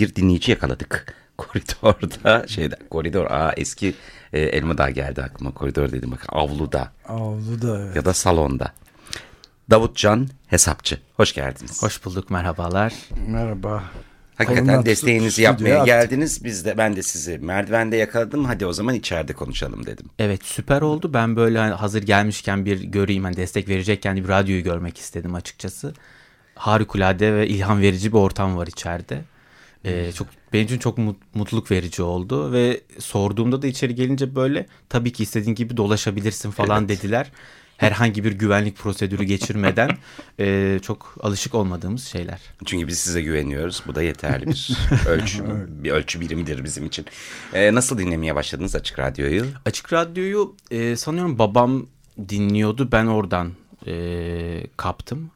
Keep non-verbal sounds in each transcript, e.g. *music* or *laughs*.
bir dinleyici yakaladık. *laughs* Koridorda *laughs* şeyde koridor aa eski e, Elmadağ geldi aklıma koridor dedim bak avluda. Avluda evet. Ya da salonda. Davutcan Hesapçı. Hoş geldiniz. Hoş bulduk merhabalar. Merhaba. Hakikaten Kolundan desteğinizi yapmaya stüdyoya geldiniz. Biz de ben de sizi merdivende yakaladım. Hadi o zaman içeride konuşalım dedim. Evet süper oldu. Ben böyle hani hazır gelmişken bir göreyim hani destek verecekken bir radyoyu görmek istedim açıkçası. Harikulade ve ilham verici bir ortam var içeride. Ee, çok benim için çok mutluluk verici oldu ve sorduğumda da içeri gelince böyle tabii ki istediğin gibi dolaşabilirsin falan evet. dediler. Herhangi bir güvenlik prosedürü geçirmeden *laughs* e, çok alışık olmadığımız şeyler. Çünkü biz size güveniyoruz. Bu da yeterli bir *laughs* ölçü, bir ölçü birimidir bizim için. E, nasıl dinlemeye başladınız Açık Radyo'yu? Açık Radyo'yu e, sanıyorum babam dinliyordu. Ben oradan e, kaptım.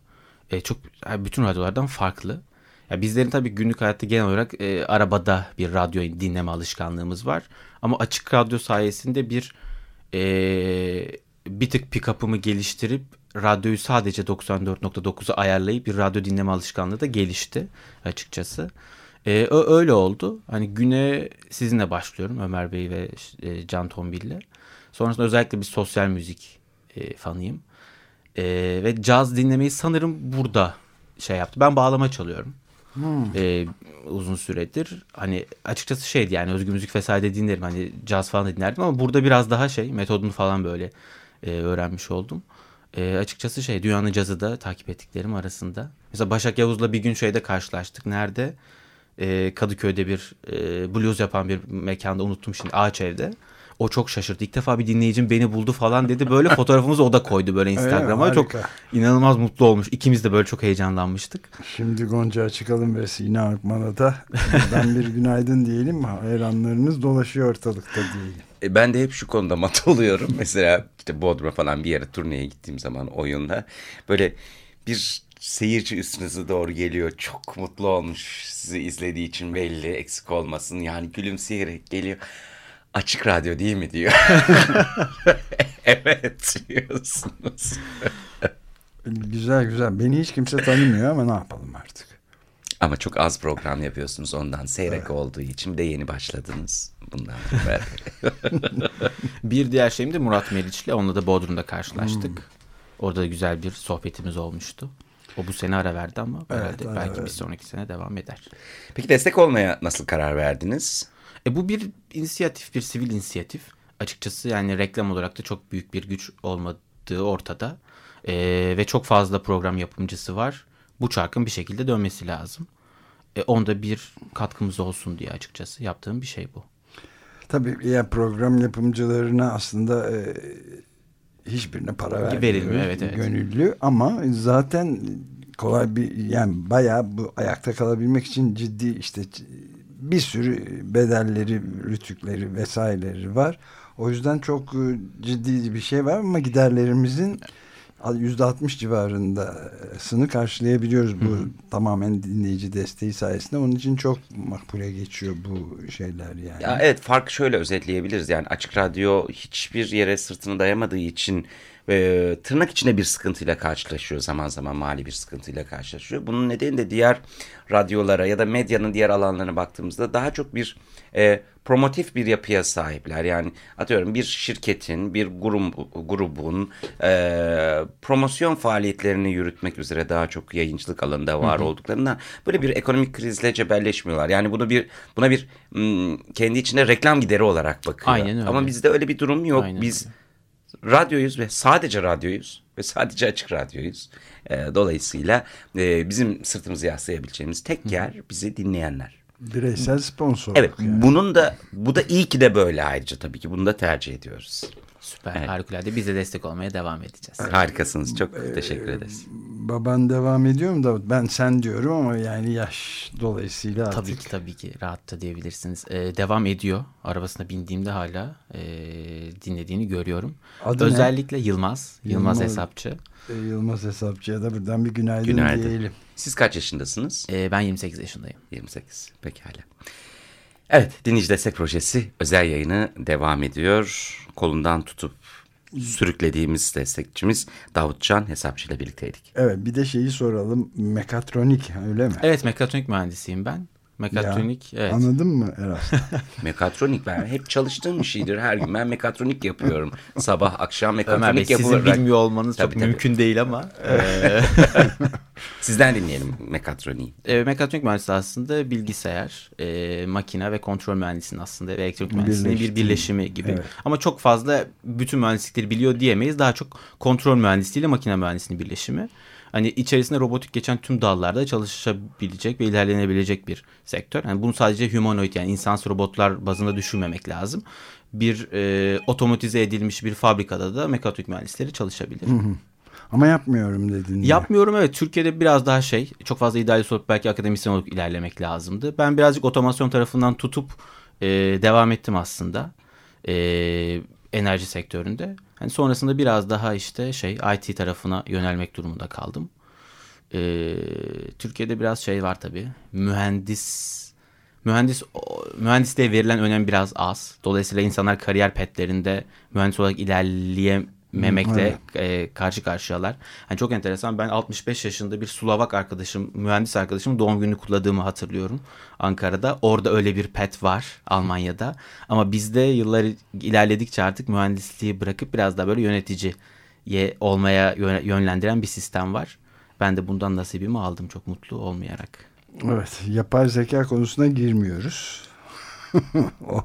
E, çok bütün radyolardan farklı. Ya bizlerin tabii günlük hayatta genel olarak e, arabada bir radyo dinleme alışkanlığımız var. Ama açık radyo sayesinde bir e, bir tık pick-up'ımı geliştirip radyoyu sadece 94.9'a ayarlayıp bir radyo dinleme alışkanlığı da gelişti açıkçası. E, öyle oldu. Hani güne sizinle başlıyorum Ömer Bey ve e, Can Tombil'le. Sonrasında özellikle bir sosyal müzik e, fanıyım. E, ve caz dinlemeyi sanırım burada şey yaptı. Ben bağlama çalıyorum. Hmm. E, uzun süredir. Hani açıkçası şeydi yani özgür müzik vesaire dinlerim. Hani caz falan da dinlerdim ama burada biraz daha şey metodunu falan böyle e, öğrenmiş oldum. E, açıkçası şey dünyanın cazı da takip ettiklerim arasında. Mesela Başak Yavuz'la bir gün şeyde karşılaştık. Nerede? E, Kadıköy'de bir e, blues yapan bir mekanda unuttum şimdi Ağaç Ev'de. O çok şaşırdı. İlk defa bir dinleyicim beni buldu falan dedi. Böyle *laughs* fotoğrafımızı o da koydu böyle Instagram'a. çok inanılmaz mutlu olmuş. İkimiz de böyle çok heyecanlanmıştık. Şimdi Gonca çıkalım ve Sina Akman'a da ben bir günaydın diyelim. Hayranlarınız dolaşıyor ortalıkta diyelim. E, ben de hep şu konuda mat oluyorum. Mesela işte Bodrum falan bir yere turneye gittiğim zaman oyunda böyle bir seyirci üstünüze doğru geliyor. Çok mutlu olmuş sizi izlediği için belli eksik olmasın. Yani gülümseyerek geliyor. Açık radyo değil mi diyor. *laughs* evet diyorsunuz. güzel güzel. Beni hiç kimse tanımıyor ama ne yapalım artık. Ama çok az program yapıyorsunuz ondan seyrek evet. olduğu için de yeni başladınız bundan *laughs* bir diğer şeyim de Murat Meriç'le onunla da Bodrum'da karşılaştık. Hmm. Orada da güzel bir sohbetimiz olmuştu. O bu sene ara verdi ama evet, herhalde belki evet. bir sonraki sene devam eder. Peki destek olmaya nasıl karar verdiniz? E bu bir inisiyatif, bir sivil inisiyatif. Açıkçası yani reklam olarak da çok büyük bir güç olmadığı ortada. E, ve çok fazla program yapımcısı var. Bu çarkın bir şekilde dönmesi lazım. E, onda bir katkımız olsun diye açıkçası yaptığım bir şey bu. Tabii ya program yapımcılarına aslında e, hiçbirine para vermiyor. Verilmiyor evet, evet. Gönüllü ama zaten kolay bir yani bayağı bu ayakta kalabilmek için ciddi işte bir sürü bedelleri, rütükleri vesaireleri var. O yüzden çok e, ciddi bir şey var ama giderlerimizin yüzde altmış civarındasını karşılayabiliyoruz bu Hı. tamamen dinleyici desteği sayesinde. Onun için çok makbule geçiyor bu şeyler yani. Ya evet fark şöyle özetleyebiliriz yani açık radyo hiçbir yere sırtını dayamadığı için e, tırnak içinde bir sıkıntıyla karşılaşıyor zaman zaman mali bir sıkıntıyla karşılaşıyor. Bunun nedeni de diğer radyolara ya da medyanın diğer alanlarına baktığımızda daha çok bir e, promotif bir yapıya sahipler. Yani atıyorum bir şirketin, bir grup, grubun e, promosyon faaliyetlerini yürütmek üzere daha çok yayıncılık alanında var hı hı. olduklarından böyle bir ekonomik krizle cebelleşmiyorlar. Yani bunu bir buna bir m, kendi içinde reklam gideri olarak bakıyor. Aynen öyle. Ama bizde öyle bir durum yok. Aynen Biz öyle radyoyuz ve sadece radyoyuz ve sadece açık radyoyuz. E, dolayısıyla e, bizim sırtımızı yaslayabileceğimiz tek yer bizi dinleyenler. Bireysel sponsor. Evet yani. bunun da bu da iyi ki de böyle ayrıca tabii ki bunu da tercih ediyoruz. Süper evet. harikulade biz de destek olmaya devam edeceğiz. Harikasınız çok ee, teşekkür ederiz. Baban devam ediyor mu da ben sen diyorum ama yani yaş dolayısıyla artık. Tabii ki tabii ki rahatça diyebilirsiniz. Ee, devam ediyor arabasına bindiğimde hala e, dinlediğini görüyorum. Adı Özellikle ne? Yılmaz, Yılmaz, Yılmaz Hesapçı. E, Yılmaz Hesapçı'ya da buradan bir günaydın, günaydın. diyelim. Siz kaç yaşındasınız? Ee, ben 28 yaşındayım. 28 pekala. Evet Dinleyici Destek Projesi özel yayını devam ediyor. Kolundan tutup sürüklediğimiz destekçimiz Davutcan Hesapçı ile birlikteydik. Evet bir de şeyi soralım mekatronik öyle mi? Evet mekatronik mühendisiyim ben. Mekatronik Ya, evet. Anladın mı Eras? *laughs* Mekatronik ben hep çalıştığım bir şeydir her gün. Ben mekatronik yapıyorum. Sabah akşam Ömer Bey mekatronik sizin yapıyorum. bilmiyor olmanız Tabii, çok tabii. mümkün değil ama. e, *laughs* Sizden dinleyelim mekatroniği. E, mekatronik mühendisliği aslında bilgisayar, e, makine ve kontrol mühendisliğinin aslında ve elektronik mühendisliğinin bir birleşimi gibi. Evet. Ama çok fazla bütün mühendislikleri biliyor diyemeyiz. Daha çok kontrol mühendisliği ile makine mühendisliğinin birleşimi. Hani içerisinde robotik geçen tüm dallarda çalışabilecek ve ilerlenebilecek bir sektör. Yani bunu sadece humanoid yani insansız robotlar bazında düşünmemek lazım. Bir e, otomatize edilmiş bir fabrikada da mekatronik mühendisleri çalışabilir. Ama yapmıyorum dedin. ya. Yapmıyorum evet. Türkiye'de biraz daha şey çok fazla idealist olup belki akademisyen olup ilerlemek lazımdı. Ben birazcık otomasyon tarafından tutup e, devam ettim aslında. E, enerji sektöründe. Hani sonrasında biraz daha işte şey IT tarafına yönelmek durumunda kaldım. E, Türkiye'de biraz şey var tabii. Mühendis mühendis mühendisliğe verilen önem biraz az. Dolayısıyla insanlar kariyer petlerinde mühendis olarak ilerleyememekle e, karşı karşıyalar. Yani çok enteresan. Ben 65 yaşında bir Slovak arkadaşım, mühendis arkadaşımın doğum gününü kutladığımı hatırlıyorum Ankara'da. Orada öyle bir pet var Almanya'da. Ama bizde yıllar ilerledikçe artık mühendisliği bırakıp biraz daha böyle yöneticiye olmaya yö- yönlendiren bir sistem var. Ben de bundan nasibimi aldım çok mutlu olmayarak. Evet, yapay zeka konusuna girmiyoruz. *laughs* o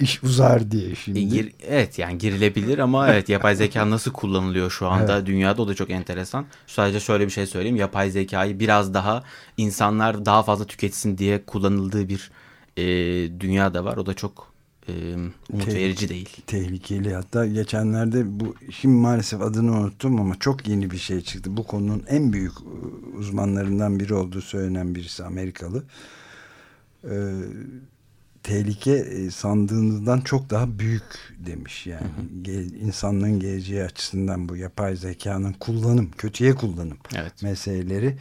iş uzar diye şimdi. E, gir- evet yani girilebilir ama *laughs* evet yapay zeka nasıl kullanılıyor şu anda dünyada o da çok enteresan. Sadece şöyle bir şey söyleyeyim. Yapay zekayı biraz daha insanlar daha fazla tüketsin diye kullanıldığı bir e, dünya da var. O da çok e, umut Te- verici değil. Tehlikeli hatta geçenlerde bu şimdi maalesef adını unuttum ama çok yeni bir şey çıktı. Bu konunun en büyük e, uzmanlarından biri olduğu söylenen birisi Amerikalı. Ee, tehlike e, sandığınızdan çok daha büyük demiş yani. Ge- insanlığın geleceği açısından bu yapay zekanın kullanım, kötüye kullanım Evet. meseleleri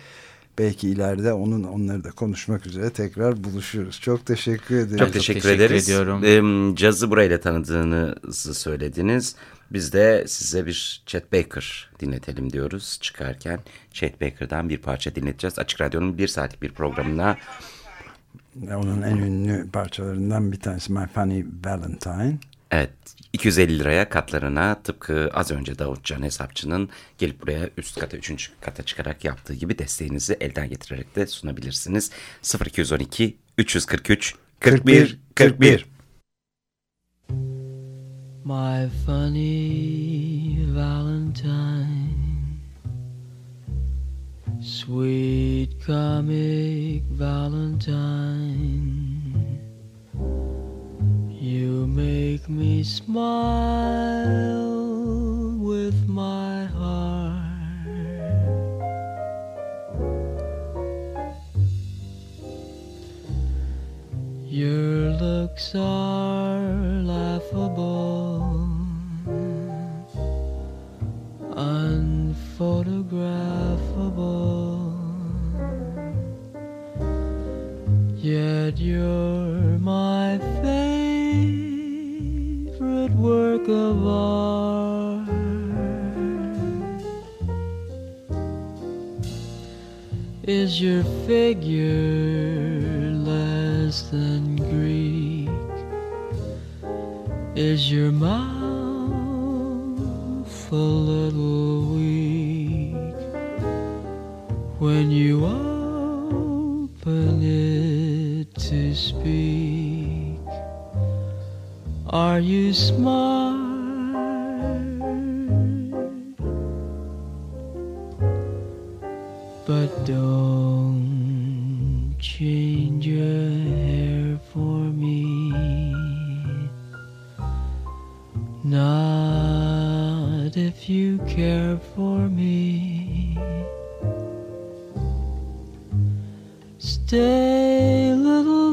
belki ileride onun onları da konuşmak üzere tekrar buluşuruz. Çok teşekkür ederim. Çok teşekkür, teşekkür ederiz. ediyorum. Em, Cazı burayla tanıdığınızı söylediniz. Biz de size bir Chet Baker dinletelim diyoruz. Çıkarken Chet Baker'dan bir parça dinleteceğiz. Açık Radyo'nun bir saatlik bir programına Onun en ünlü parçalarından bir tanesi My Funny Valentine. evet 250 liraya katlarına tıpkı az önce Davutcan Hesapçı'nın gelip buraya üst kata 3. kata çıkarak yaptığı gibi desteğinizi elden getirerek de sunabilirsiniz. 0212 343 41 41 My funny Valentine, sweet comic Valentine, you make me smile with my heart. Your looks are Yet you're my favorite work of art. Is your figure less than Greek? Is your mouth a little weak when you open to speak? Are you smart? But don't change your hair for me. Not if you care for me. Stay, little